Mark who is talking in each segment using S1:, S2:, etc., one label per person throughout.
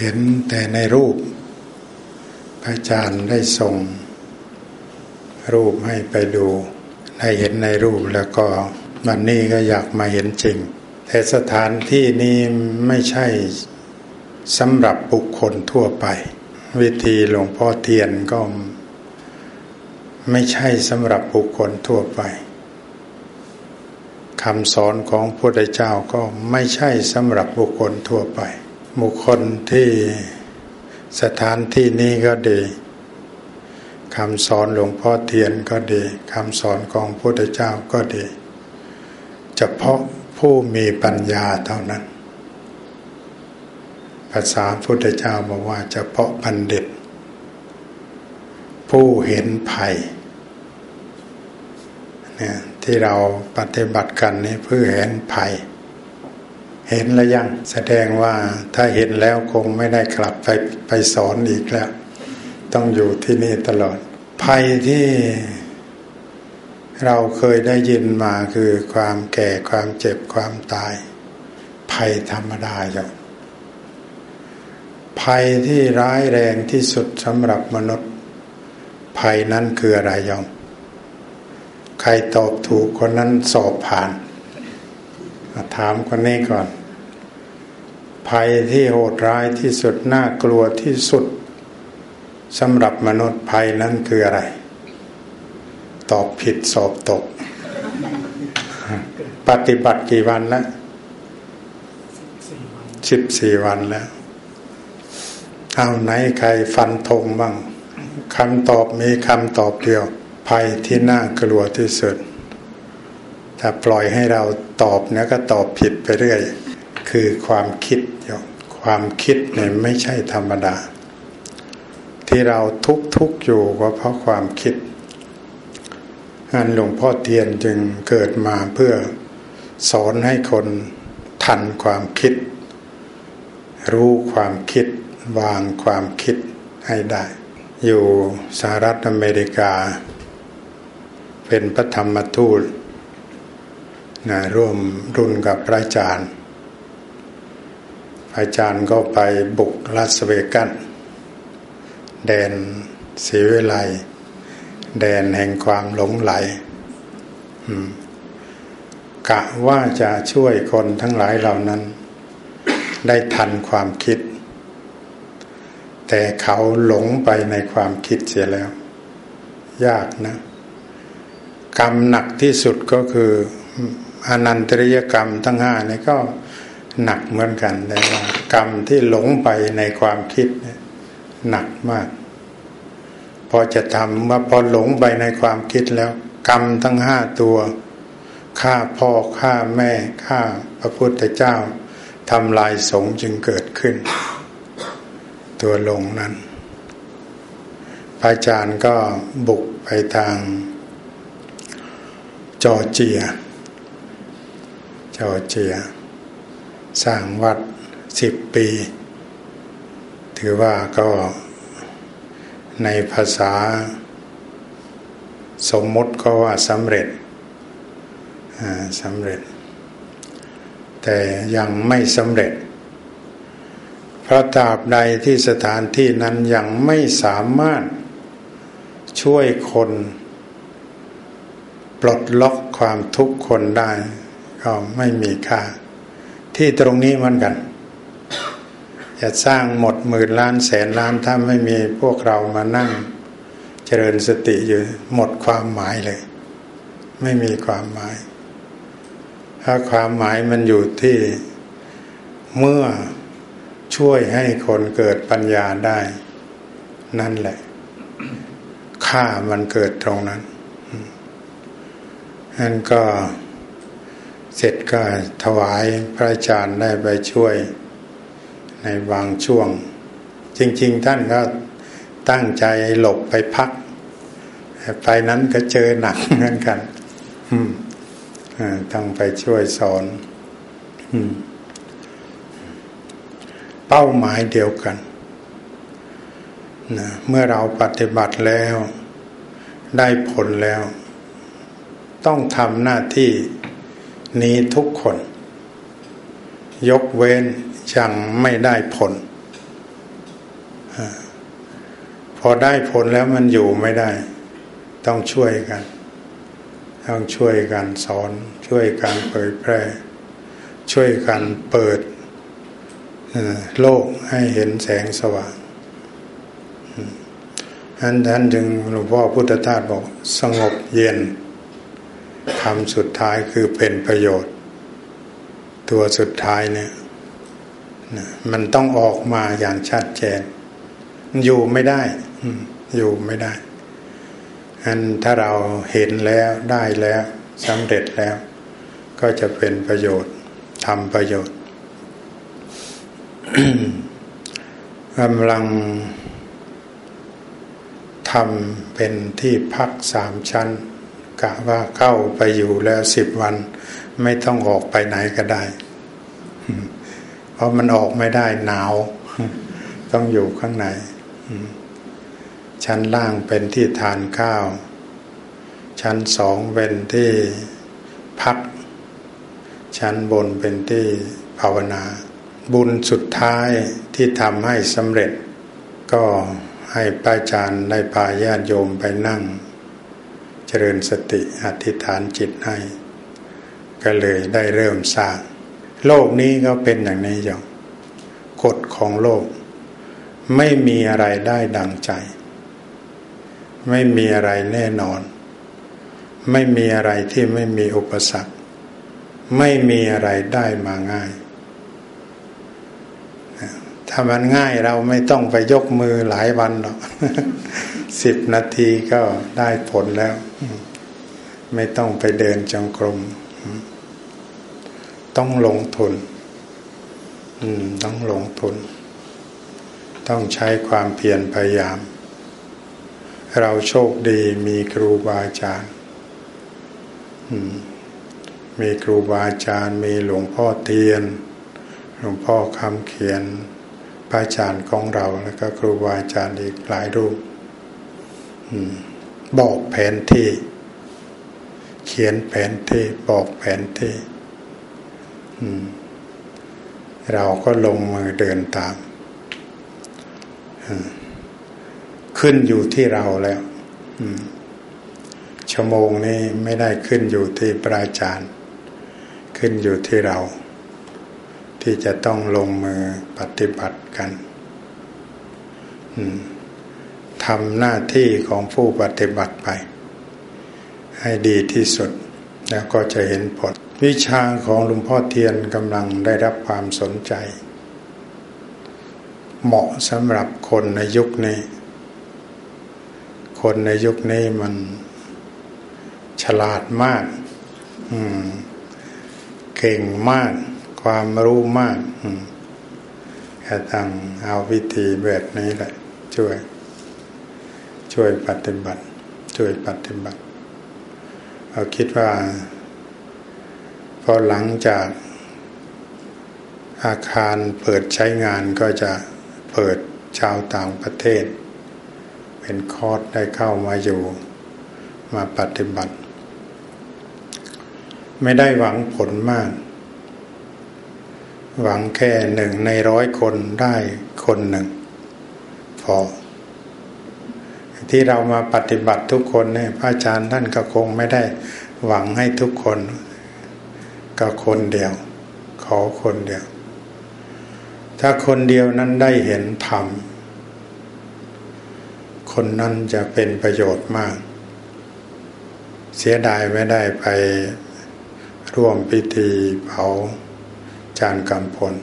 S1: เห็นแต่ในรูป พระอาจารย์ได้ส่ง รูปให้ไปดูได้เห็นในรูปแล้วก็วันนี้ก็อยากมาเห็นจริง แต่สถานที่นี้ไม่ใช่สำหรับบุคคลทั่วไป วิธีหลวงพ่อเทียนก็ ไม่ใช่สำหรับบุคคลทั่วไปคำสอนของพระพุทธเจ้าก็ไม่ใช่สำหรับบุคคลทั่วไป บุคคลที่สถานที่นี้ก็ดีคำสอนหลวงพ่อเทียนก็ดีคำสอนของพระพุทธเจ้าก็ดี เฉพาะผู้มีปัญญาเท่านั้น ภาษาพุทธเจ้าบอกว่าเฉพาะบัณฑิต ผู้เห็นภัยเนี่ยที่เราปฏิบัติกันนี่เพื่อเห็นภัย เห็นแล้วยังแสดงว่าถ้าเห็นแล้วคงไม่ได้กลับไปไปสอนอีกแล้ว ต้องอยู่ที่นี่ตลอด ภัยที่เราเคยได้ยินมาคือความแก่ความเจ็บความตาย ภัยธรรมดาจ้ะภัยที่ร้ายแรงที่สุดสำหรับมนุษย์ ภัยนั้นคืออะไรยองใครตอบถูกคนนั้นสอบผ่าน ถามคนนี้ก่อน ภัยที่โหดร้ายที่สุดน่ากลัวที่สุดสำหรับมนุษย์ภัยนั้นคืออะไร ตอบผิดสอบตก ปฏิบัติกี่วันแล้วสิบสี่วันแล้ว เอาไหนใครฟันธงบ้างคำตอบมีคำตอบเดียว ภัยที่น่ากลัวที่สุด ถ้าปล่อยให้เราตอบเนี่ยก็ตอบผิดไปเรื่อย คือความคิดโยความคิดเนี่ยไม่ใช่ธรรมดา ที่เราทุกทุกอยู่ก็เพราะความคิดงานหลวงพ่อเทียนจึงเกิดมาเพื่อสอนให้คนทันความคิด รู้ความคิด วางความคิดให้ได้ อยู่สหรัฐอเมริกา เป็นพระธรรมทูตนะร่วมรุ่นกับพระอาจารย์ อาจารย์ก็ไปบุกลาสเวกัสแดนสีวิไลแดนแห่งความหลงไหลกะว่าจะช่วยคนทั้งหลายเหล่านั้น ได้ทันความคิด แต่เขาหลงไปในความคิดเสียแล้ว ยากนะ กรรมหนักที่สุดก็คืออนันตริยกรรมทั้งห้านี่ก็ หนักเหมือนกันแต่ว่ากรรมที่หลงไปในความคิดหนักมาก พอจะทำว่าพอหลงไปในความคิดแล้ว กรรมทั้งห้าตัวฆ่าพ่อฆ่าแม่ฆ่าพระพุทธเจ้าทำลายสงจึงเกิดขึ้น ตัวหลงนั้นพระอาจารย์ก็บุกไปทาง จอเจีย จอเจีย สร้างวัดสิบปี ถือว่าก็ในภาษา สมมติก็ว่าสำเร็จสำเร็จ แต่ยังไม่สำเร็จ เพราะตราบใดที่สถานที่นั้นยังไม่สามารถช่วยคนปลดล็อกความทุกข์คนได้ ก็ไม่มีค่า ที่ตรงนี้เหมือนกันจะสร้างหมดหมื่นล้านแสนล้านถ้าไม่มีพวกเรามานั่ง เจริญสติอยู่หมดความหมายเลย ไม่มีความหมายถ้าความหมายมันอยู่ที่เมื่อช่วยให้คนเกิดปัญญาได้ นั่นแหละ ค่ามันเกิดตรงนั้นนั่นก็ เสร็จก็ถวายพระอาจารย์ได้ไปช่วยในบางช่วง จริง ๆ ท่านก็ตั้งใจหลบไปพัก ไปนั้นก็เจอหนักเหมือนกันต้องไปช่วยสอนเป้าหมายเดียวกันนะเมื่อเราปฏิบัติแล้ว ได้ผลแล้ว ต้องทำหน้าที่ นี้ทุกคน ยกเว้นยังไม่ได้ผล พอได้ผลแล้วมันอยู่ไม่ได้ ต้องช่วยกัน ต้องช่วยกันสอน ช่วยกันเผยแพร่ ช่วยกันเปิดโลกให้เห็นแสงสว่างท่านท่านจึงหลวงพ่อพุทธทาสบอกสงบเย็น คำสุดท้ายคือเป็นประโยชน์ ตัวสุดท้ายเนี่ยมันต้องออกมาอย่างชัดเจน อยู่ไม่ได้อยู่ไม่ได้อันถ้าเราเห็นแล้วได้แล้วสำเร็จแล้ว ก็จะเป็นประโยชน์ทำประโยชน์กำลังทำเป็นที่พักสามชั้น กะว่าเข้าไปอยู่แล้วสิบวัน ไม่ต้องออกไปไหนก็ได้ เพราะมันออกไม่ได้หนาว ต้องอยู่ข้างในชั้นล่างเป็นที่ทานข้าว ชั้นสองเป็นที่พัก ชั้นบนเป็นที่ภาวนา บุญสุดท้ายที่ทำให้สำเร็จ ก็ให้ป้าจารย์ได้พาญาติโยมไปนั่ง เจริญสติอธิษฐานจิตให้ ก็เลยได้เริ่มสร้าง โลกนี้ก็เป็นอย่างนี้อย่างกฎของโลก ไม่มีอะไรได้ดังใจ ไม่มีอะไรแน่นอน ไม่มีอะไรที่ไม่มีอุปสรรค ไม่มีอะไรได้มาง่ายถ้ามันง่ายเราไม่ต้องไปยกมือหลายวันหรอก สิบนาทีก็ได้ผลแล้ว ไม่ต้องไปเดินจงกรมต้องลงทุนต้องลงทุน ต้องใช้ความเพียรพยายาม เราโชคดีมีครูบาอาจารย์มีครูบาอาจารย์ มีหลวงพ่อเทียน หลวงพ่อคำเขียนพระอาจารย์ของเราแล้วก็ครูบาอาจารย์อีกหลายรูป บอกแผนที่ เขียนแผนที่บอกแผนที่เราก็ลงมือเดินตาม ขึ้นอยู่ที่เราแล้วชั่วโมงนี้ไม่ได้ขึ้นอยู่ที่พระอาจารย์ ขึ้นอยู่ที่เรา ที่จะต้องลงมือปฏิบัติกัน ทำหน้าที่ของผู้ปฏิบัติไป ให้ดีที่สุด แล้วก็จะเห็นผล วิชาของหลวงพ่อเทียนกำลังได้รับความสนใจ เหมาะสำหรับคนในยุคนี้ คนในยุคนี้มันฉลาดมากเก่งมาก ความรู้มากก็ต้องเอาวิธีแบบนี้แหละ ช่วย ช่วยปฏิบัติ ช่วยปฏิบัติ เราคิดว่า พอหลังจากอาคารเปิดใช้งานก็จะเปิดชาวต่างประเทศ เป็นคอร์สได้เข้ามาอยู่มาปฏิบัติ ไม่ได้หวังผลมาก หวังแค่หนึ่งในร้อยคนได้คนหนึ่งพอ ที่เรามาปฏิบัติทุกคนเนี่ยพระอาจารย์ท่านก็คงไม่ได้หวังให้ทุกคนก็คนเดียว ขอคนเดียว ถ้าคนเดียวนั้นได้เห็นธรรมคนนั้นจะเป็นประโยชน์มาก เสียดายไม่ได้ไปร่วมพิธีเผาจารย์กำพล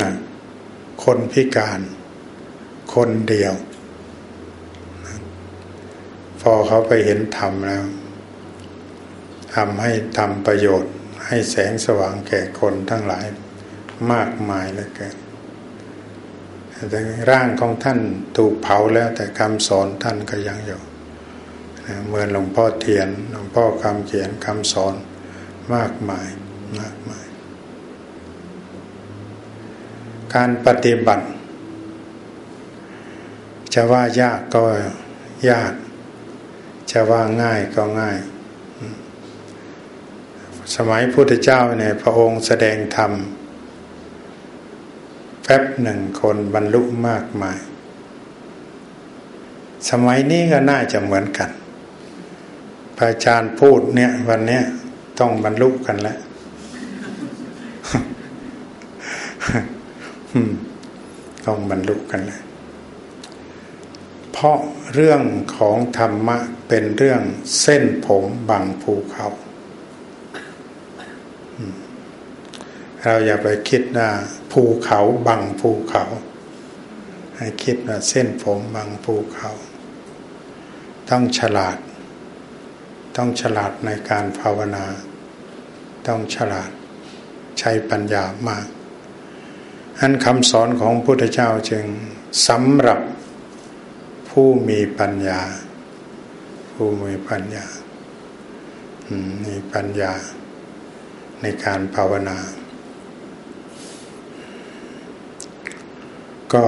S1: นะคนพิการ คนเดียว พอเขาไปเห็นธรรมแล้วทำให้ทำประโยชน์ ให้แสงสว่างแก่คนทั้งหลายมากมายเลยเกินแต่ร่างของท่านถูกเผาแล้วแต่คำสอนท่านก็ยังอยู่เหมือนหลวงพ่อเทียนหลวงพ่อคำเขียนคำสอนมากมายมากมาย การปฏิบัติ จะว่ายากก็ยาก จะว่าง่ายก็ง่าย สมัยพุทธเจ้าเนี่ยพระองค์แสดงธรรมแป๊บหนึ่งคนบรรลุมากมาย สมัยนี้ก็น่าจะเหมือนกันพระอาจารย์พูดเนี่ย วันนี้ต้องบรรลุกันแล้วต้องบรรลุกันแล้ว เพราะเรื่องของธรรมะเป็นเรื่องเส้นผมบังภูเขา เราอย่าไปคิดว่าภูเขาบังภูเขา ให้คิดว่าเส้นผมบังภูเขา ต้องฉลาด ต้องฉลาดในการภาวนา ต้องฉลาดใช้ปัญญามากอันคำสอนของพุทธเจ้าจึงสำหรับ ผู้มีปัญญา ผู้มีปัญญา มีปัญญาในการภาวนา ก็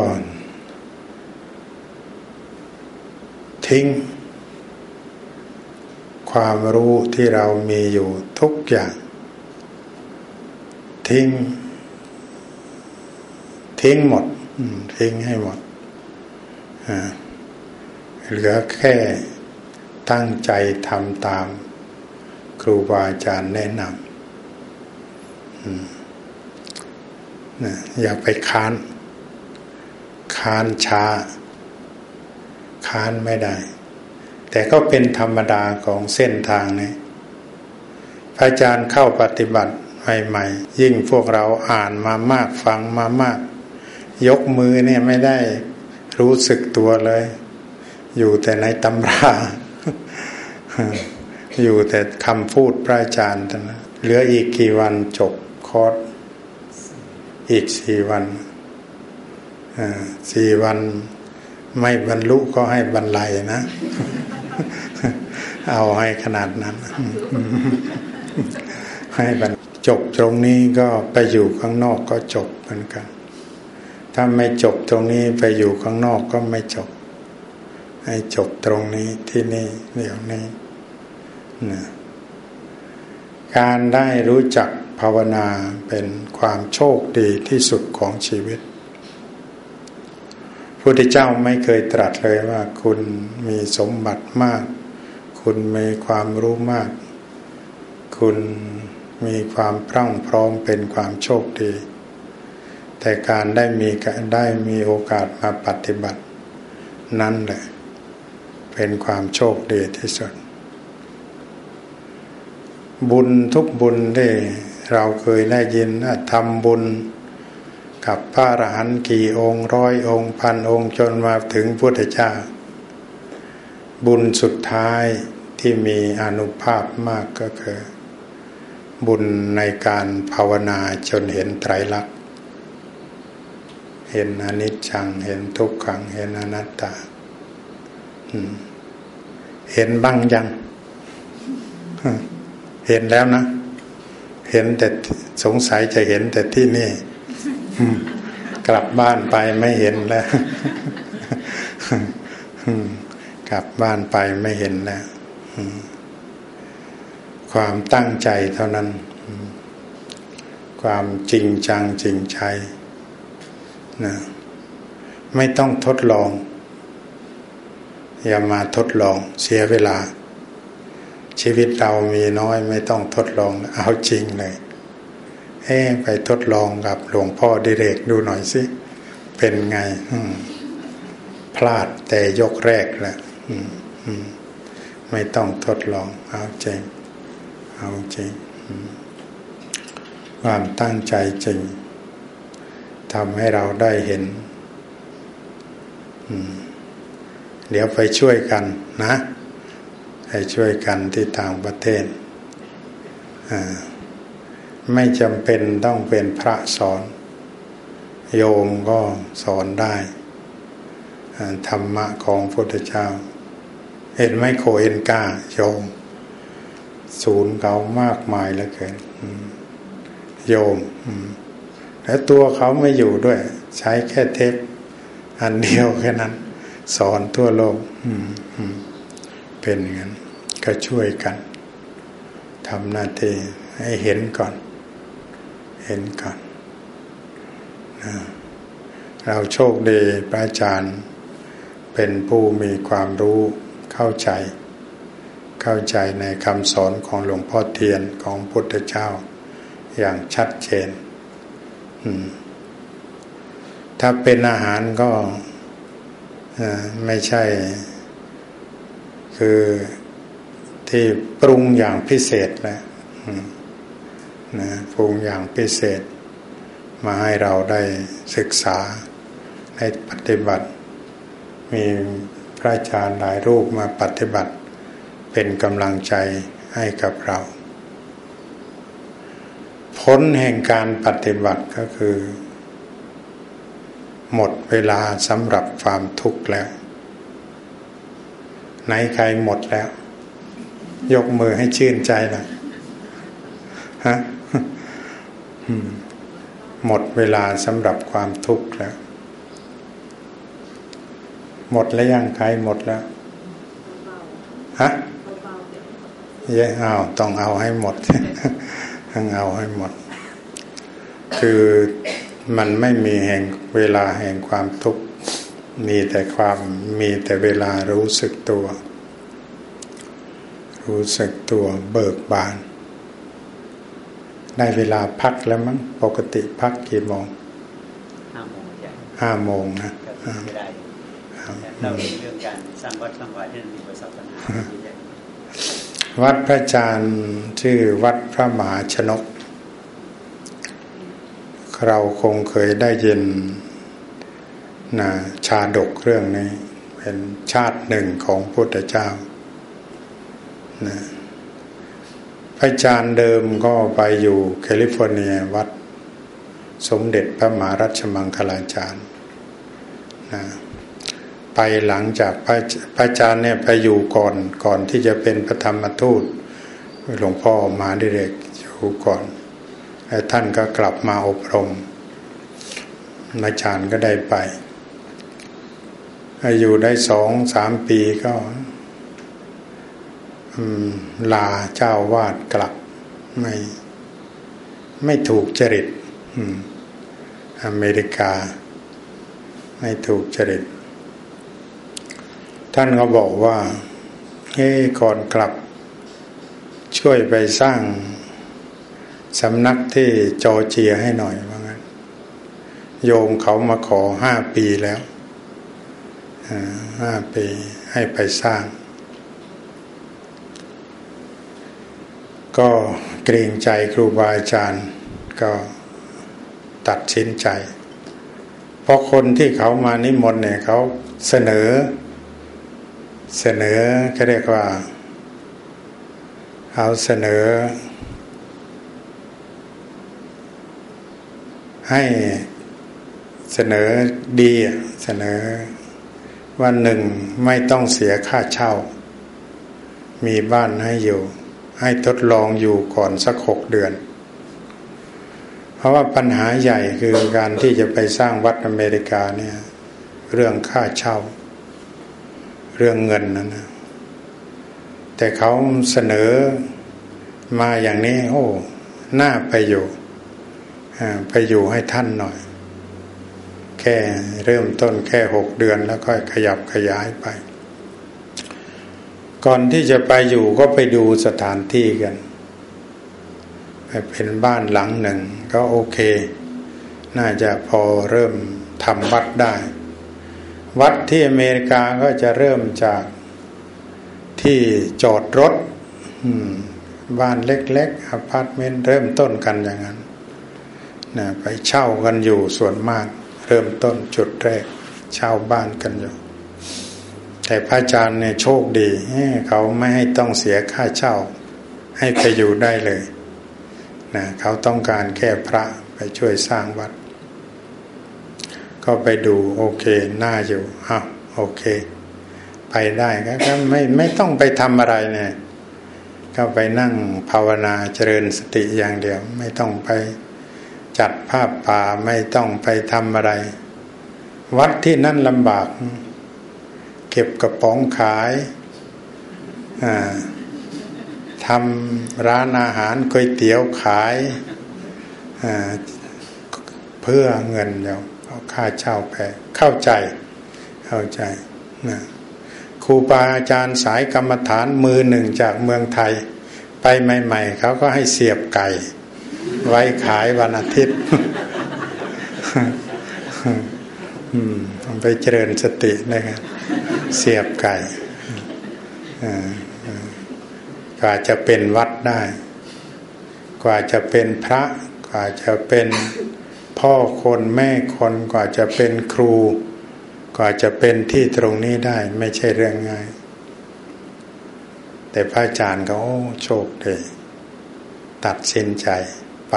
S1: ทิ้ง ความรู้ที่เรามีอยู่ทุกอย่าง ทิ้ง ทิ้งหมด ทิ้งให้หมดอ่า เหลือแค่ตั้งใจทำตาม ครูบาอาจารย์แนะนำอย่าไปค้าน ค้านช้า ค้านไม่ได้ แต่ก็เป็นธรรมดาของเส้นทางนี้พระอาจารย์เข้าปฏิบัติใหม่ๆ ยิ่งพวกเราอ่านมามากฟังมามาก ยกมือเนี่ยไม่ได้รู้สึกตัวเลย อยู่แต่ในตำรา อยู่แต่คำพูดพระอาจารย์ท่านนะเหลืออีกกี่วันจบคอร์สอีกสี่วันสี่วันไม่บรรลุก็ให้บรรลัยนะ เอาให้ขนาดนั้น ให้บรรจบตรงนี้ก็ไปอยู่ข้างนอกก็จบเหมือนกัน ถ้าไม่จบตรงนี้ไปอยู่ข้างนอกก็ไม่จบ ให้จบตรงนี้ที่นี่เดี๋ยวนี้นะการได้รู้จักภาวนาเป็นความโชคดีที่สุดของชีวิตพระพุทธเจ้าไม่เคยตรัสเลยว่า คุณมีสมบัติมาก คุณมีความรู้มาก คุณมีความพรั่งพร้อมเป็นความโชคดี แต่การได้มีได้มีโอกาสมาปฏิบัติ นั่นแหละ เป็นความโชคดีที่สุด บุญทุกบุญที่เราเคยได้ยินทำบุญกับพระอรหันต์กี่องค์ร้อยองค์พันองค์จนมาถึงพุทธเจ้า บุญสุดท้ายที่มีอนุภาพมากก็คือ บุญในการภาวนาจนเห็นไตรลักษณ์เห็นอนิจจัง เห็นทุกขัง เห็นอนัตตา เห็นบ้างยังเห็นแล้วนะ เห็นแต่สงสัยจะเห็นแต่ที่นี่กลับบ้านไปไม่เห็นแล้วกลับบ้านไปไม่เห็นแล้วความตั้งใจเท่านั้น ความจริงจังจริงใจนะไม่ต้องทดลอง อย่ามาทดลองเสียเวลา ชีวิตเรามีน้อยไม่ต้องทดลองเอาจริงเลยเฮ้ไปทดลองกับหลวงพ่อดิเรกดูหน่อยสิ เป็นไงพลาดแต่ยกแรกแหละไม่ต้องทดลอง เอาจริง เอาจริงความตั้งใจจริงทำให้เราได้เห็น อืม เดี๋ยวไปช่วยกันนะไปช่วยกันที่ต่างประเทศ ไม่จำเป็นต้องเป็นพระสอน โยมก็สอนได้ ธรรมะของพระพุทธเจ้า เห็นไหมโคเอ็นกาโยม ศูนย์เขามากมายแล้วเกินโยมแล้วตัวเขาไม่อยู่ด้วย ใช้แค่เทปอันเดียวแค่นั้น สอนทั่วโลกเป็นอย่างนั้น ก็ช่วยกันทำหน้าที่ให้เห็นก่อน เห็นก่อนนะเราโชคดีพระอาจารย์ เป็นผู้มีความรู้เข้าใจ เข้าใจในคำสอนของหลวงพ่อเทียนของพุทธเจ้า อย่างชัดเจน ถ้าเป็นอาหารก็ ไม่ใช่ คือที่ปรุงอย่างพิเศษแล้วนะปรุงอย่างพิเศษ มาให้เราได้ศึกษาได้ปฏิบัติ มีพระอาจารย์หลายรูปมาปฏิบัติ เป็นกำลังใจให้กับเรา ผลแห่งการปฏิบัติก็คือ หมดเวลาสำหรับความทุกข์แล้ว ไหนใครหมดแล้ว ยกมือให้ชื่นใจหน่อยฮะหมดเวลาสำหรับความทุกข์แล้ว หมดแล้วยังใครหมดแล้วฮะเย่เอาต้องเอาให้หมดต้องเอาให้หมด คือ มันไม่มีแห่งเวลาแห่งความทุกข์ มีแต่ความมีแต่เวลารู้สึกตัว รู้สึกตัวเบิกบาน ได้เวลาพักแล้วมั้งปกติพักกี่โมง
S2: ห้าโมง
S1: ห้าโมงนะ
S2: ไม่ได้เราเเรื่องการสร้างวัดสร้างวาที่มีประสบการณ์
S1: วัดพระอาจารย์ชื่อวัดพระมหาชนก เราคงเคยได้ยินนะชาดกเรื่องนี้ เป็นชาติหนึ่งของพุทธเจ้านะพระอาจารย์เดิมก็ไปอยู่แคลิฟอร์เนียวัด สมเด็จพระมหารัชมังคลาจารย์นะไปหลังจากพระพระอาจารย์เนี่ยไปอยู่ก่อนก่อนที่จะเป็นพระธรรมทูตหลวงพ่อมาดิเรกอยู่ก่อน ท่านก็กลับมาอบรมอาจารย์ก็ได้ไป อยู่ได้สองสามปีก็ลาเจ้าวาดกลับไม่ไม่ถูกจริตอเมริกา ไม่ถูกจริต ท่านก็บอกว่าเฮ้ก่อนกลับ ช่วยไปสร้าง สำนักที่จอเจียให้หน่อยว่างั้น โยมเขามาขอห้าปีแล้วห้าปีให้ไปสร้าง ก็เกรงใจครูบาอาจารย์ ก็ตัดสินใจ เพราะคนที่เขามานิมนต์เนี่ยเขาเสนอ เสนอเขาเรียกว่า เขาเสนอ ให้เสนอดีเสนอวันหนึ่งไม่ต้องเสียค่าเช่า มีบ้านให้อยู่ ให้ทดลองอยู่ก่อนสักหกเดือน เพราะว่าปัญหาใหญ่คือการที่จะไปสร้างวัดอเมริกาเนี่ย เรื่องค่าเช่า เรื่องเงินนั่นนะแต่เขาเสนอมาอย่างนี้ โอ้หน้าไปอยู่ ไปอยู่ให้ท่านหน่อย แค่เริ่มต้นแค่หกเดือนแล้วก็ขยับขยายไป ก่อนที่จะไปอยู่ก็ไปดูสถานที่กันเป็นบ้านหลังหนึ่ง ก็โอเค น่าจะพอเริ่มทำวัดได้ วัดที่อเมริกาก็จะเริ่มจากที่จอดรถบ้านเล็กๆอพาร์ตเมนต์เริ่มต้นกันอย่างนั้น นะไปเช่ากันอยู่ส่วนมาก เริ่มต้นจุดแรก เช่าบ้านกันอยู่ แต่พระอาจารย์เนี่ยโชคดีเขาไม่ให้ต้องเสียค่าเช่า ให้ไปอยู่ได้เลยนะเขาต้องการแค่พระไปช่วยสร้างวัด ก็ไปดูโอเคน่าอยู่อ้าวโอเค ไปได้ก็ไม่ไม่ต้องไปทำอะไรเนี่ยก็ไปนั่งภาวนาเจริญสติอย่างเดียว ไม่ต้องไป จัดภาพป่าไม่ต้องไปทำอะไร วัดที่นั่นลำบาก เก็บกระป๋องขายทำร้านอาหารก๋วยเตี๋ยวขายเพื่อเงินเดียวเอาค่าเช่าแพงเข้าใจ เข้าใจนะครูบาอาจารย์สายกรรมฐานมือหนึ่งจากเมืองไทย ไปใหม่ ๆเขาก็ให้เสียบไก่ ไว้ขายวันอาทิตย์ไปเจริญสตินะครับเสียบไก่กว่าจะเป็นวัดได้ กว่าจะเป็นพระ กว่าจะเป็นพ่อคนแม่คนกว่าจะเป็นครู กว่าจะเป็นที่ตรงนี้ได้ ไม่ใช่เรื่องง่าย แต่พระอาจารย์ก็โอ้โชคดีตัดสินใจ ไป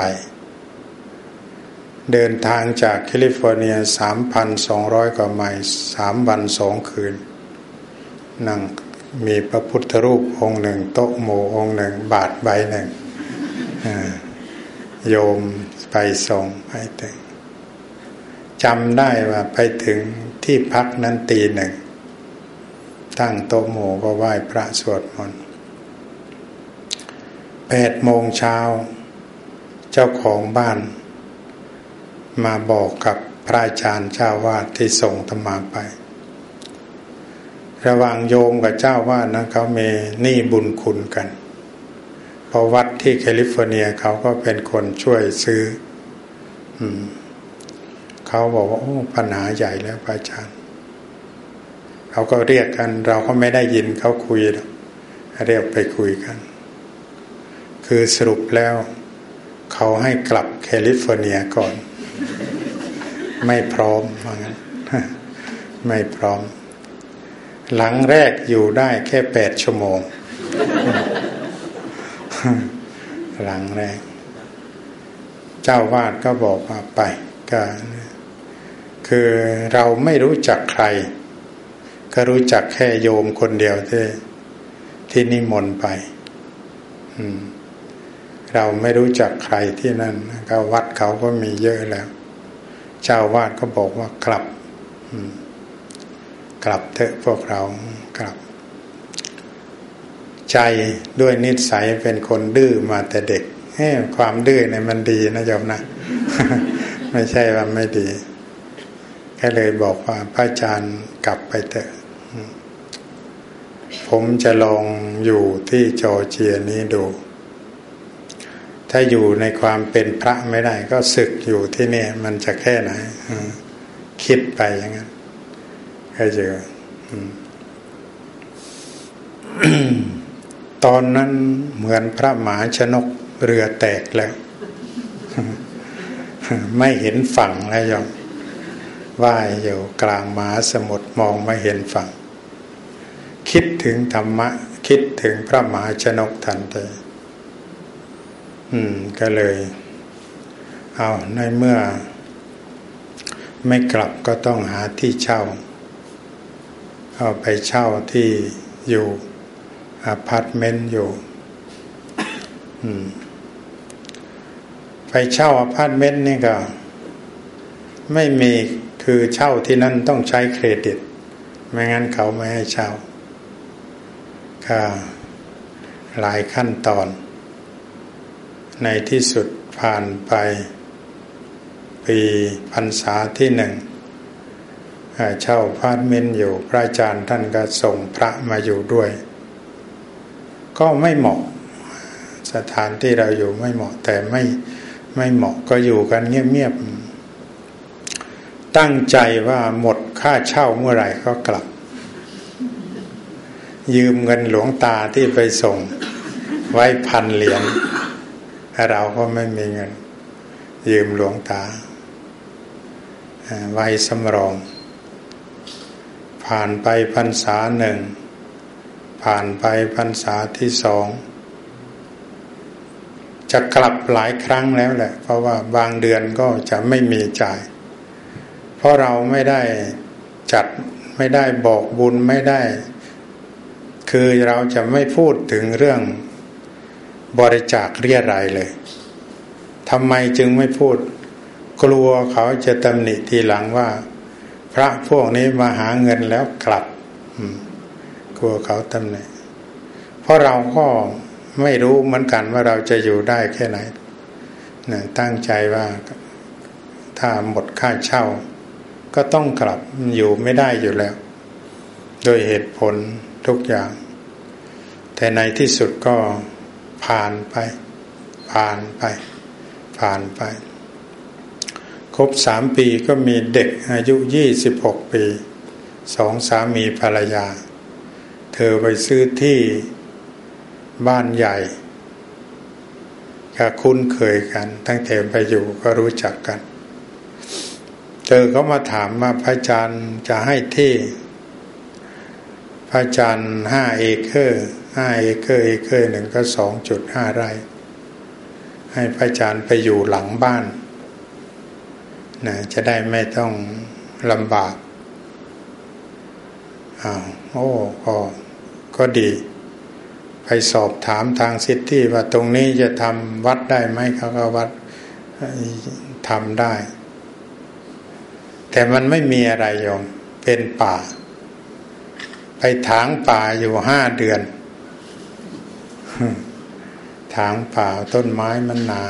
S1: เดินทางจากแคลิฟอร์เนีย 3,200 กว่าไมล์สามวันสองคืน นั่งมีพระพุทธรูปองค์หนึ่ง โต๊ะโมองค์หนึ่ง บาทใบหนึ่ง โยมไปส่งไปถึงจำได้ว่าไปถึงที่พักนั้นตีหนึ่ง ตั้งโต๊ะโมก็ไหว้พระสวดมนต์แปดโมงเช้า เจ้าของบ้าน มาบอกกับพระอาจารย์เจ้าวาดที่ส่งธรรมาไป ระหว่างโยมกับเจ้าวาดนะเขาเมหนี้บุญคุณกันเพราะวัดที่แคลิฟอร์เนียเขาก็เป็นคนช่วยซื้อ อืมเขาบอกว่าโอ้ปัญหาใหญ่แล้วพระอาจารย์เขาก็เรียกกัน เราก็ไม่ได้ยินเขาคุยเรียกไปคุยกัน คือสรุปแล้ว เขาให้กลับแคลิฟอร์เนียก่อน ไม่พร้อมว่างั้นไม่พร้อม หลังแรกอยู่ได้แค่แปดชั่วโมง หลังแรก เจ้าวาดก็บอกว่าไปก็คือเราไม่รู้จักใคร ก็รู้จักแค่โยมคนเดียวที่ที่นิมนต์ไป เราไม่รู้จักใครที่นั่นก็วัดเขาก็มีเยอะแล้ว เจ้าวาดก็บอกว่ากลับกลับเถอะพวกเรากลับ ใจด้วยนิสัยเป็นคนดื้อมาแต่เด็กความดื้อเนี่ยมันดีนะโยมนะไม่ใช่ว่าไม่ดีก็เลยบอกว่าพระอาจารย์กลับไปเถอะ ผมจะลองอยู่ที่จอเจียนี้ดู ถ้าอยู่ในความเป็นพระไม่ได้ ก็ศึกอยู่ที่นี่มันจะแค่ไหนคิดไปอย่างนั้นก็เจอตอนนั้นเหมือนพระหมาชนกเรือแตกแล้ว ไม่เห็นฝั่งแล้วยอมว่ายอยู่กลางมหาสมุทรมองไม่เห็นฝั่ง คิดถึงธรรมะ คิดถึงพระมหาชนกทันที อืม ก็เลย เอาในเมื่อ ไม่กลับก็ต้องหาที่เช่า เอาไปเช่าที่อยู่อพาร์ตเมนต์อยู่ อืม ไปเช่าอพาร์ตเมนต์นี่ก็ ไม่มีคือเช่าที่นั่นต้องใช้เครดิต ไม่งั้นเขาไม่ให้เช่าก็หลายขั้นตอน ในที่สุดผ่านไป ปีพรรษาที่หนึ่งเช่าอพาร์ตเมนต์อยู่พระอาจารย์ท่านก็ส่งพระมาอยู่ด้วย ก็ไม่เหมาะ สถานที่เราอยู่ไม่เหมาะแต่ไม่ไม่เหมาะก็อยู่กันเงียบๆตั้งใจว่าหมดค่าเช่าเมื่อไหร่ก็กลับ ยืมเงินหลวงตาที่ไปส่งไว้พันเหรียญ เราก็ไม่มีเงิน ยืมหลวงตาไว้สำรอง ผ่านไปพรรษาหนึ่ง ผ่านไปพรรษาที่สอง จะกลับหลายครั้งแล้วแหละ เพราะว่าบางเดือนก็จะไม่มีจ่าย เพราะเราไม่ได้จัดไม่ได้บอกบุญไม่ได้ คือเราจะไม่พูดถึงเรื่อง บริจาคเรียรายเลยทำไมจึงไม่พูด กลัวเขาจะตำหนิทีหลังว่า พระพวกนี้มาหาเงินแล้วกลับกลัวเขาตำหนิเพราะเราก็ไม่รู้เหมือนกันว่าเราจะอยู่ได้แค่ไหนตั้งใจว่าถ้าหมดค่าเช่า ก็ต้องกลับอยู่ไม่ได้อยู่แล้ว โดยเหตุผลทุกอย่าง แต่ในที่สุดก็ ผ่านไป ผ่านไป ผ่านไป ครบสามปีก็มีเด็กอายุยี่สิบหกปีสองสามีภรรยา เธอไปซื้อที่บ้านใหญ่ก็คุ้นเคยกัน ตั้งแต่ไปอยู่ก็รู้จักกัน เธอก็มาถามว่าพระอาจารย์จะให้ที่ พระอาจารย์ห้าเอเคอร์ห้าเอเคอร์เอเคอร์หนึ่งก็สองจุดห้าไร่ ให้พระอาจารย์ไปอยู่หลังบ้านนะจะได้ไม่ต้องลำบากอ้าวโอ้ก็ก็ดี ไปสอบถามทาง city ว่าตรงนี้จะทำวัดได้ไหมเขาก็วัดทำได้ แต่มันไม่มีอะไรโยมเป็นป่า ไปถางป่าอยู่ห้าเดือน ถางป่าต้นไม้มันหนา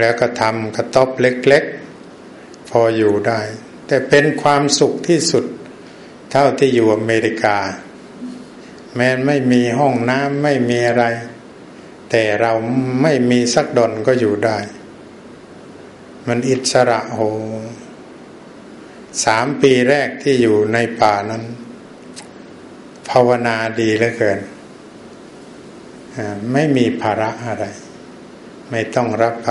S1: แล้วก็ทำกระต๊อบเล็ก ๆ พออยู่ได้ แต่เป็นความสุขที่สุด เท่าที่อยู่อเมริกา แม้ไม่มีห้องน้ำไม่มีอะไร แต่เราไม่มีสักดอนก็อยู่ได้ มันอิสระโหสามปีแรกที่อยู่ในป่านั้น ภาวนาดีเหลือเกิน ไม่มีภาระอะไร ไม่ต้องรับไป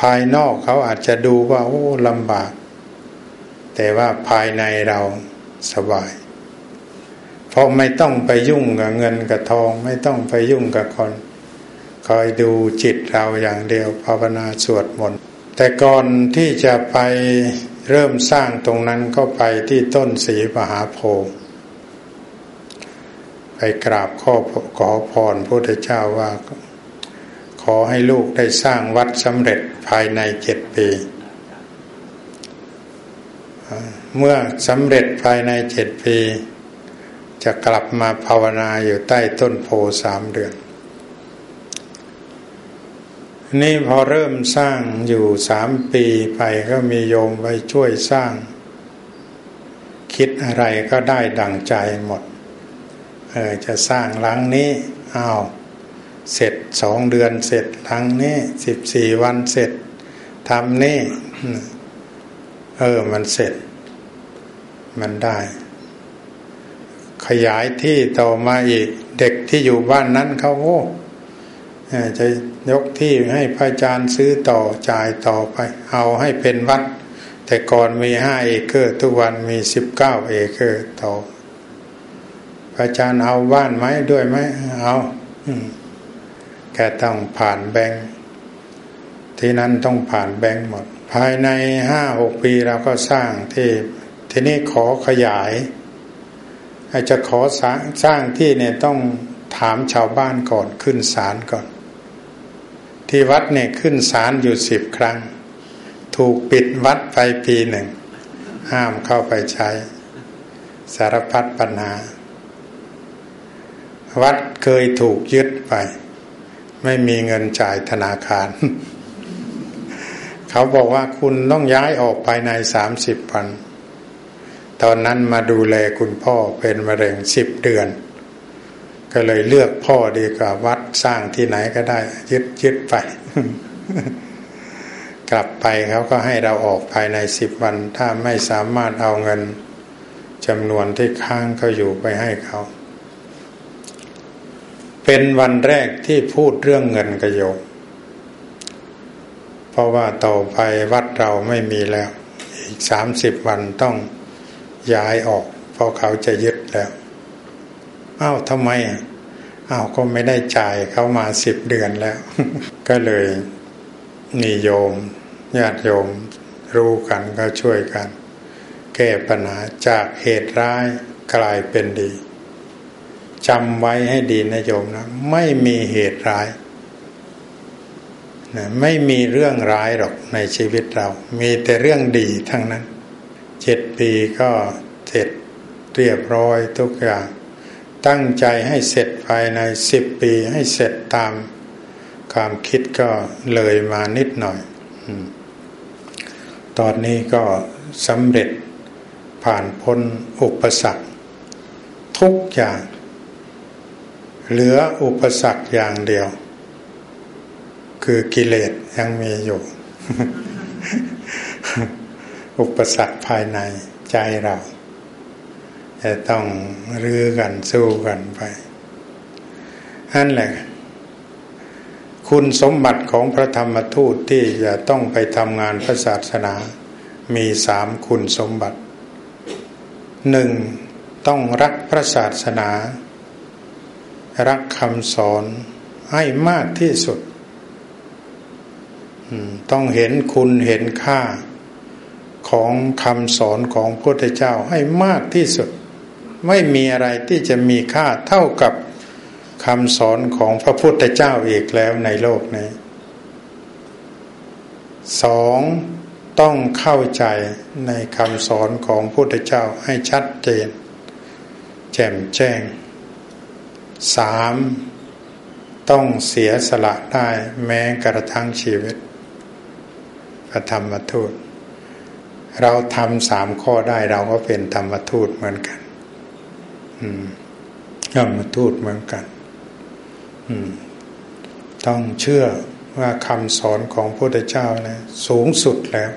S1: ภายนอกเขาอาจจะดูว่าโอ้ลำบาก แต่ว่าภายในเราสบาย เพราะไม่ต้องไปยุ่งกับเงินกับทอง ไม่ต้องไปยุ่งกับคนคอยดูจิตเราอย่างเดียวภาวนาสวดมนต์แต่ก่อนที่จะไปเริ่มสร้างตรงนั้นก็ไปที่ต้นสีมหาโพธิ์ กราบข้อขอพรพระพุทธเจ้าว่า ขอให้ลูกได้สร้างวัดสำเร็จภายในเจ็ดปี เมื่อสำเร็จภายในเจ็ดปี จะกลับมาภาวนาอยู่ใต้ต้นโพสามเดือน นี่พอเริ่มสร้างอยู่สามปีไปก็มีโยมไปช่วยสร้าง คิดอะไรก็ได้ดังใจหมด เออจะสร้างหลังนี้อ้าวเสร็จสองเดือนเสร็จหลังนี้สิบสี่วันเสร็จทำนี่เออมันเสร็จ มันได้ ขยายที่ต่อมาอีก เด็กที่อยู่บ้านนั้นเขาโอ้จะยกที่ให้พระอาจารย์ซื้อต่อจ่ายต่อไป เอาให้เป็นวัด แต่ก่อนมีห้าเอเคอร์ ทุกวันนี้มีสิบเก้าเอเคอร์ต่อ อาจารย์เอาบ้านไหมด้วยไหมเอาแค่ต้องผ่านแบงค์ที่นั้นต้องผ่านแบงค์หมด ภายในห้าหกปีเราก็สร้างที่ทีนี้ขอขยายจะขอสร้างสร้างที่เนี่ยต้องถามชาวบ้านก่อนขึ้นศาลก่อน ที่วัดเนี่ยขึ้นศาลอยู่สิบครั้ง ถูกปิดวัดไปปีหนึ่ง ห้ามเข้าไปใช้ สารพัดปัญหา วัดเคยถูกยึดไป ไม่มีเงินจ่ายธนาคาร เขาบอกว่าคุณต้องย้ายออกภายในสามสิบวัน ตอนนั้นมาดูแลคุณพ่อเป็นมะเร็งสิบเดือน ก็เลยเลือกพ่อดีกว่าวัดสร้างที่ไหนก็ได้ ยึดยึดไป กลับไปเขาก็ให้เราออกภายในสิบวัน ถ้าไม่สามารถเอาเงินจำนวนที่ค้างเขาอยู่ไปให้เขา เป็นวันแรกที่พูดเรื่องเงินกระโยมเพราะว่าต่อไปวัดเราไม่มีแล้ว อีกสามสิบวันต้องย้ายออก เพราะเขาจะยึดแล้วอ้าวทำไมอ้าวก็ไม่ได้จ่ายเขามาสิบเดือนแล้ว ก็เลยนิโยมญาติโยมรู้กันก็ช่วยกัน แก้ปัญหาจากเหตุร้ายกลายเป็นดี จำไว้ให้ดีนะโยมนะ ไม่มีเหตุร้ายนะไม่มีเรื่องร้ายหรอกในชีวิตเรา มีแต่เรื่องดีทั้งนั้นเจ็ดปีก็เสร็จเรียบร้อยทุกอย่าง ตั้งใจให้เสร็จภายในสิบปีให้เสร็จตามความคิดก็เลยมานิดหน่อย ตอนนี้ก็สำเร็จผ่านพ้นอุปสรรคทุกอย่าง เหลืออุปสรรคอย่างเดียว คือกิเลสยังมีอยู่ อุปสรรคภายในใจเราจะต้องรื้อกันสู้กันไปนั่นแหละ คุณสมบัติของพระธรรมทูตที่จะต้องไปทำงานพระศาสนา มีสามคุณสมบัติหนึ่งต้องรักพระศาสนา รักคำสอนให้มากที่สุด ต้องเห็นคุณเห็นค่าของคำสอนของพระพุทธเจ้าให้มากที่สุด ไม่มีอะไรที่จะมีค่าเท่ากับคำสอนของพระพุทธเจ้าอีกแล้วในโลกนี้สองต้องเข้าใจในคำสอนของพระพุทธเจ้าให้ชัดเจน แจ่มแจ้ง สามต้องเสียสละได้แม้กระทั่งชีวิตพระธรรมทูต เราทำสามข้อได้เราก็เป็นธรรมทูตเหมือนกัน อืมธรรมทูตเหมือนกัน อืม ต้องเชื่อว่าคำสอนของพระพุทธเจ้านะสูงสุดแล้ว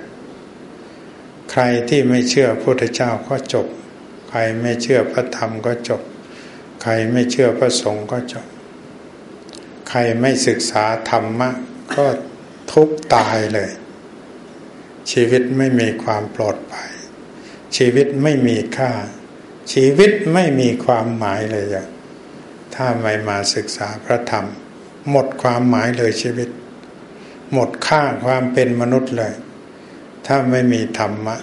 S1: ใครที่ไม่เชื่อพระพุทธเจ้าก็จบ ใครไม่เชื่อพระธรรมก็จบ ใครไม่เชื่อพระสงฆ์ก็จบ ใครไม่ศึกษาธรรมะ ก็ทุกตายเลย ชีวิตไม่มีความปลอดภัย ชีวิตไม่มีค่า ชีวิตไม่มีความหมายเลยอะถ้าไม่มาศึกษาพระธรรม หมดความหมายเลยชีวิต หมดค่าความเป็นมนุษย์เลย ถ้าไม่มีธรรมะ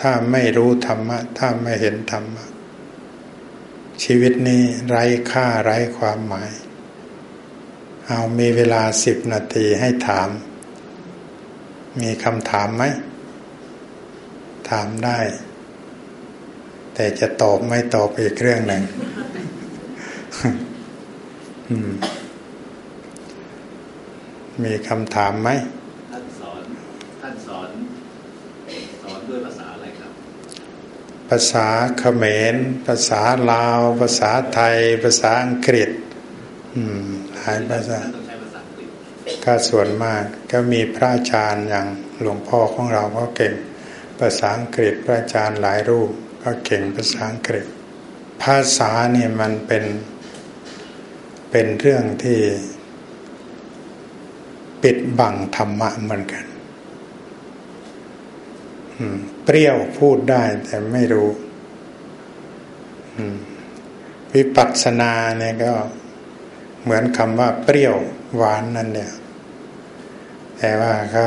S1: ถ้าไม่รู้ธรรมะ ถ้าไม่เห็นธรรมะ ชีวิตนี้ไร้ค่าไร้ความหมาย เอามีเวลาสิบนาทีให้ถาม มีคำถามไหม ถามได้ แต่จะตอบไม่ตอบอีกเรื่องหนึ่งมีคำถามไหม
S3: ท่านสอนท่านสอน สอนด้วยภาษาอะไรครับ
S1: ภาษาเขมร ภาษาลาว ภาษาไทย ภาษาอังกฤษหลายภาษาก็ส่วนมากก็มีพระอาจารย์อย่างหลวงพ่อของเราก็เก่ง ภาษาอังกฤษพระอาจารย์หลายรูป ก็เก่งภาษาอังกฤษ ภาษาเนี่ยมันเป็นเป็นเรื่องที่ปิดบังธรรมะเหมือนกัน เปรี้ยวพูดได้แต่ไม่รู้วิปัสสนาเนี่ยก็เหมือนคำว่าเปรี้ยวหวานนั่นเนี่ย แต่ว่าก็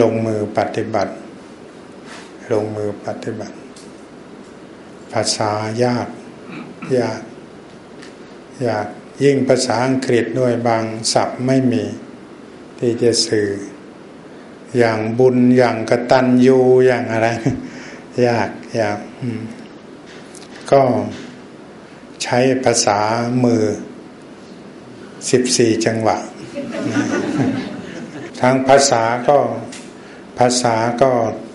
S1: ลงมือปฏิบัติ ลงมือปฏิบัติ ภาษายากยากยากยิ่งภาษาอังกฤษด้วยบางศัพท์ไม่มีที่จะสื่อ อย่างบุญอย่างกตัญญูอย่างอะไร ยากยากก็ใช้ภาษามือสิบสี่จังหวะ ทางภาษาก็ภาษาก็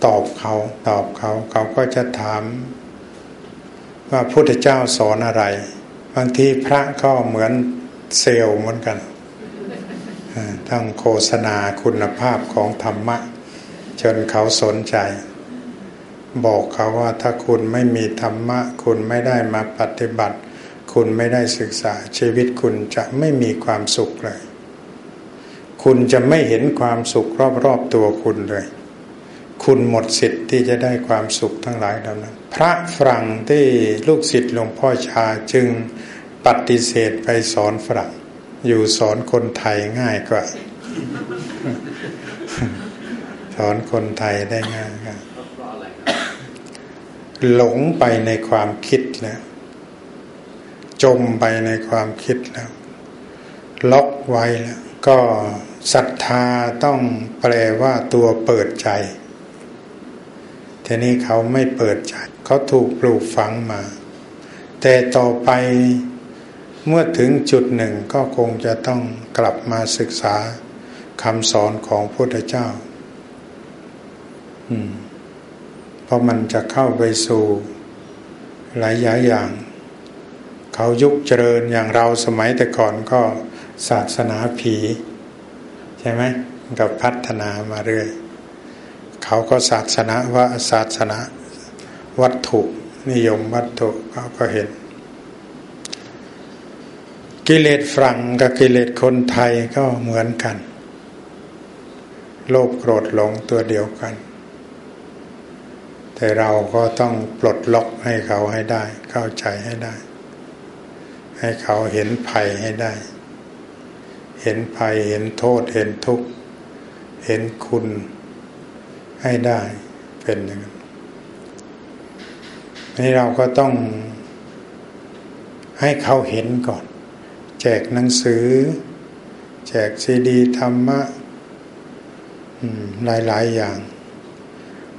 S1: ตอบเขา ตอบเขา เขาก็จะถาม ว่าพุทธเจ้าสอนอะไร บางทีพระก็เหมือนเซลล์เหมือนกัน ทั้งโฆษณาคุณภาพของธรรมะ จนเขาสนใจ บอกเขาว่าถ้าคุณไม่มีธรรมะ คุณไม่ได้มาปฏิบัติ คุณไม่ได้ศึกษาชีวิตคุณจะไม่มีความสุขเลย คุณจะไม่เห็นความสุขรอบๆตัวคุณเลย คุณหมดสิทธิ์ที่จะได้ความสุขทั้งหลายเหล่านั้น พระฝรั่งที่ลูกศิษย์หลวงพ่อชาจึงปฏิเสธไปสอนฝรั่ง อยู่สอนคนไทยง่ายกว่า สอนคนไทยได้ง่ายกว่าหลงไปในความคิดแล้ว จมไปในความคิดแล้ว ล็อกไว้แล้ว ก็ศรัทธาต้องแปลว่าตัวเปิดใจทีนี้เขาไม่เปิดใจ เขาถูกปลูกฝังมา แต่ต่อไป เมื่อถึงจุดหนึ่งก็คงจะต้องกลับมาศึกษาคำสอนของพระพุทธเจ้าเพราะมันจะเข้าไปสู่หลายอย่าง เขายุคเจริญอย่างเราสมัยแต่ก่อนก็ศาสนาผี ใช่ไหมกับพัฒนามาเรื่อย เขาก็ศาสนาว่าศาสนาวัตถุนิยมวัตถุเขาก็เห็น กิเลสฝรั่งกับกิเลสคนไทยก็เหมือนกัน โลภโกรธหลงตัวเดียวกัน แต่เราก็ต้องปลดล็อกให้เขาให้ได้ เข้าใจให้ได้ ให้เขาเห็นภัยให้ได้ เห็นภัยเห็นโทษเห็นทุกข์เห็นคุณให้ได้เป็นอย่างนั้นนี่เราก็ต้องให้เขาเห็นก่อน จกหนังสือ แจกซีดีธรรมะหลาย ๆ อย่าง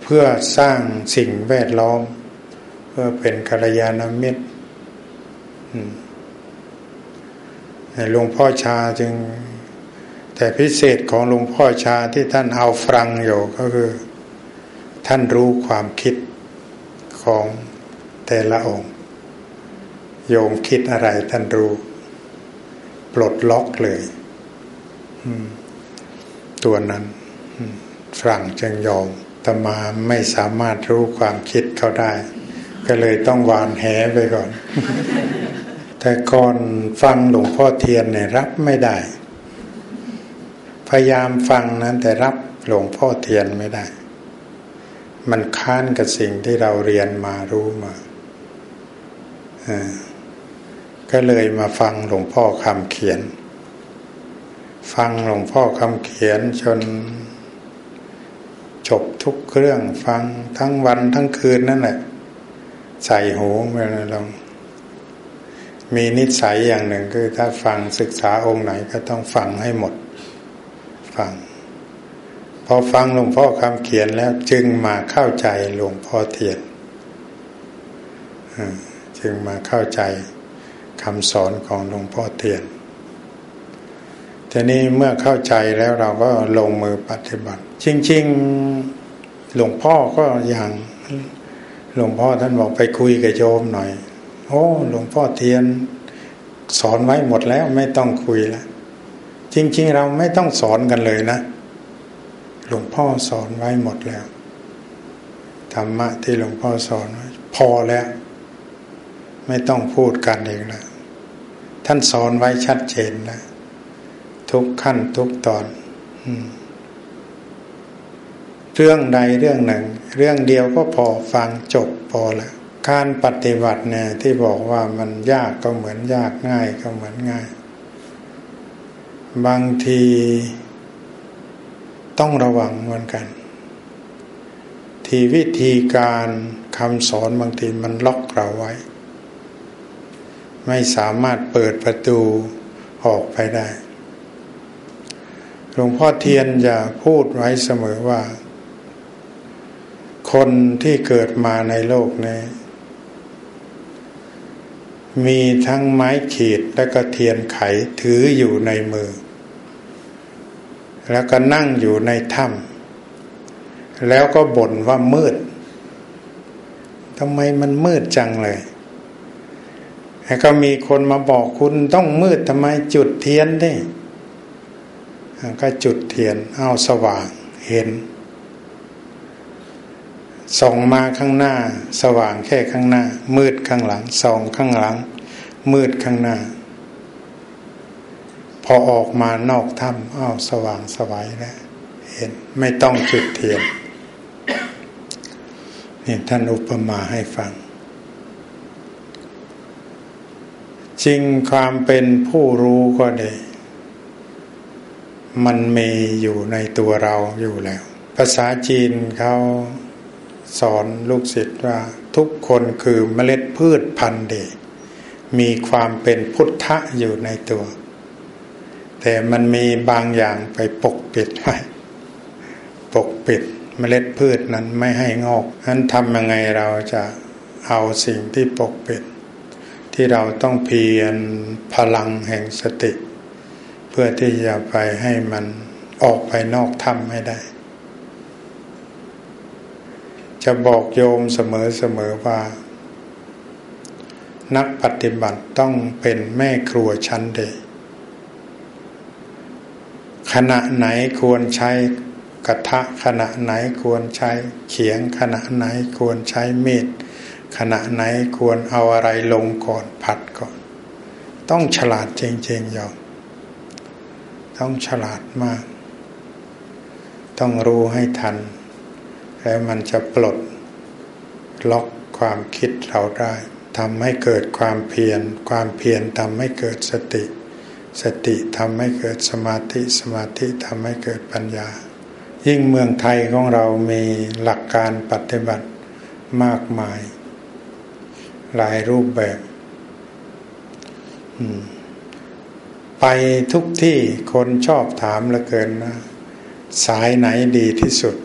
S1: เพื่อสร้างสิ่งแวดล้อม เพื่อเป็นกัลยาณมิตรหลวงพ่อชาจึง แต่พิเศษของหลวงพ่อชาที่ท่านเอาฟังอยู่ก็คือ ท่านรู้ความคิดของแต่ละองค์ โยมคิดอะไรท่านรู้ ปลดล็อกเลยตัวนั้นฝรั่งจึงยอมตมาไม่สามารถรู้ความคิดเขาได้ ก็เลยต้องวานแหไปก่อน แต่ก่อนฟังหลวงพ่อเทียนเนี่ยรับไม่ได้ พยายามฟังนั้นแต่รับหลวงพ่อเทียนไม่ได้ มันค้านกับสิ่งที่เราเรียนมารู้มา ก็เลยมาฟังหลวงพ่อคำเขียน ฟังหลวงพ่อคำเขียนจนจบทุกเรื่องฟังทั้งวันทั้งคืนนั่นแหละ ใส่หูไปเลอง มีนิสัยอย่างหนึ่งคือ ถ้าฟังศึกษาองค์ไหนก็ต้องฟังให้หมด ฟัง พอฟังหลวงพ่อคำเขียนแล้วจึงมาเข้าใจหลวงพ่อเทียนจึงมาเข้าใจ คำสอนของหลวงพ่อเทียน ทีนี้เมื่อเข้าใจแล้วเราก็ลงมือปฏิบัติ จริง ๆ หลวงพ่อก็อย่างหลวงพ่อท่านบอกไปคุยกับโยมหน่อย โอ้หลวงพ่อเทียน สอนไว้หมดแล้วไม่ต้องคุยแล้วจริง ๆ เราไม่ต้องสอนกันเลยนะ หลวงพ่อสอนไว้หมดแล้วธรรมะที่หลวงพ่อสอนพอแล้ว ไม่ต้องพูดกันเองแล้ว ท่านสอนไว้ชัดเจนแล้วทุกขั้นทุกตอนเรื่องใดเรื่องหนึ่ง เรื่องเดียวก็พอฟังจบพอละการปฏิบัติเนี่ยที่บอกว่ามันยากก็เหมือนยากง่ายก็เหมือนง่าย บางทีต้องระวังเหมือนกัน ที่วิธีการคำสอนบางทีมันล็อกเราไว้ ไม่สามารถเปิดประตูออกไปได้ หลวงพ่อเทียนจะพูดไว้เสมอว่า คนที่เกิดมาในโลกนี้ มีทั้งไม้ขีดและก็เทียนไขถืออยู่ในมือ แล้วก็นั่งอยู่ในถ้ำแล้วก็บ่นว่ามืดทำไมมันมืดจังเลย แล้วก็มีคนมาบอกคุณต้องมืดทำไมจุดเทียนดิก็จุดเทียนเอาสว่างเห็น ส่องมาข้างหน้า สว่างแค่ข้างหน้า มืดข้างหลัง ส่องข้างหลัง มืดข้างหน้า พอออกมานอกถ้ำอ้าวสว่างสวัยแล้วเห็นไม่ต้องจุดเทียนนี่ท่านอุปมาให้ฟัง จริงความเป็นผู้รู้ก็ดีมันมีอยู่ในตัวเราอยู่แล้ว ภาษาจีนเขาสอนลูกศิษย์ว่า ทุกคนคือเมล็ดพืชพันธุ์เดมีความเป็นพุทธะอยู่ในตัว แต่มันมีบางอย่างไปปกปิดไว้ปกปิดเมล็ดพืชนั้นไม่ให้งอกนั้นทำยังไงเราจะเอาสิ่งที่ปกปิด ที่เราต้องเพียรพลังแห่งสติ เพื่อที่จะไปให้มันออกไปนอกถ้ำไม่ได้ จะบอกโยมเสมอๆว่า นักปฏิบัติต้องเป็นแม่ครัวชั้นเดขณะไหนควรใช้กระทะขณะไหนควรใช้เขียงขณะไหนควรใช้มีด ขณะไหนควรเอาอะไรลงก่อนผัดก่อน ต้องฉลาดจริงๆโยมต้องฉลาดมาก ต้องรู้ให้ทัน แล้วมันจะปลด ล็อกความคิดเราได้ทำให้เกิดความเพียร ความเพียรทำให้เกิดสติ สติทำให้เกิดสมาธิ สมาธิทำให้เกิดปัญญา ยิ่งเมืองไทยของเรามีหลักการปฏิบัติมากมาย หลายรูปแบบ ไปทุกที่คนชอบถามเหลือเกินนะสายไหนดีที่สุด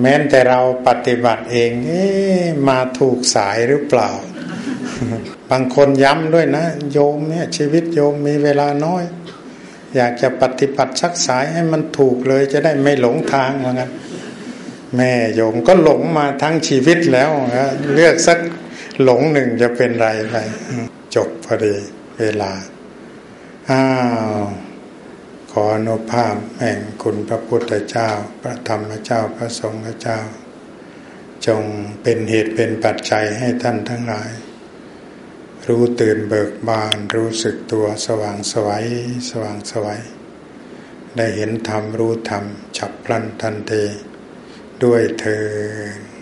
S1: แม้แต่เราปฏิบัติเองเอ๊มาถูกสายหรือเปล่า บางคนย้ำด้วยนะ โยมเนี่ย ชีวิตโยมมีเวลาน้อย อยากจะปฏิบัติสักสายให้มันถูกเลยจะได้ไม่หลงทางเหมือนกัน แม่โยมก็หลงมาทั้งชีวิตแล้วเลือกสักหลงหนึ่งจะเป็นไรไปจบพอดีเวลา อ้าว ขออนุภาพแห่งคุณพระพุทธเจ้า พระธรรมเจ้าพระสงฆ์เจ้า จงเป็นเหตุเป็นปัจจัยให้ท่านทั้งหลาย รู้ตื่นเบิกบานรู้สึกตัวสว่างสวัยสว่างสวัยได้เห็นธรรมรู้ธรรมฉับพลันทันเท ด้วยเธอ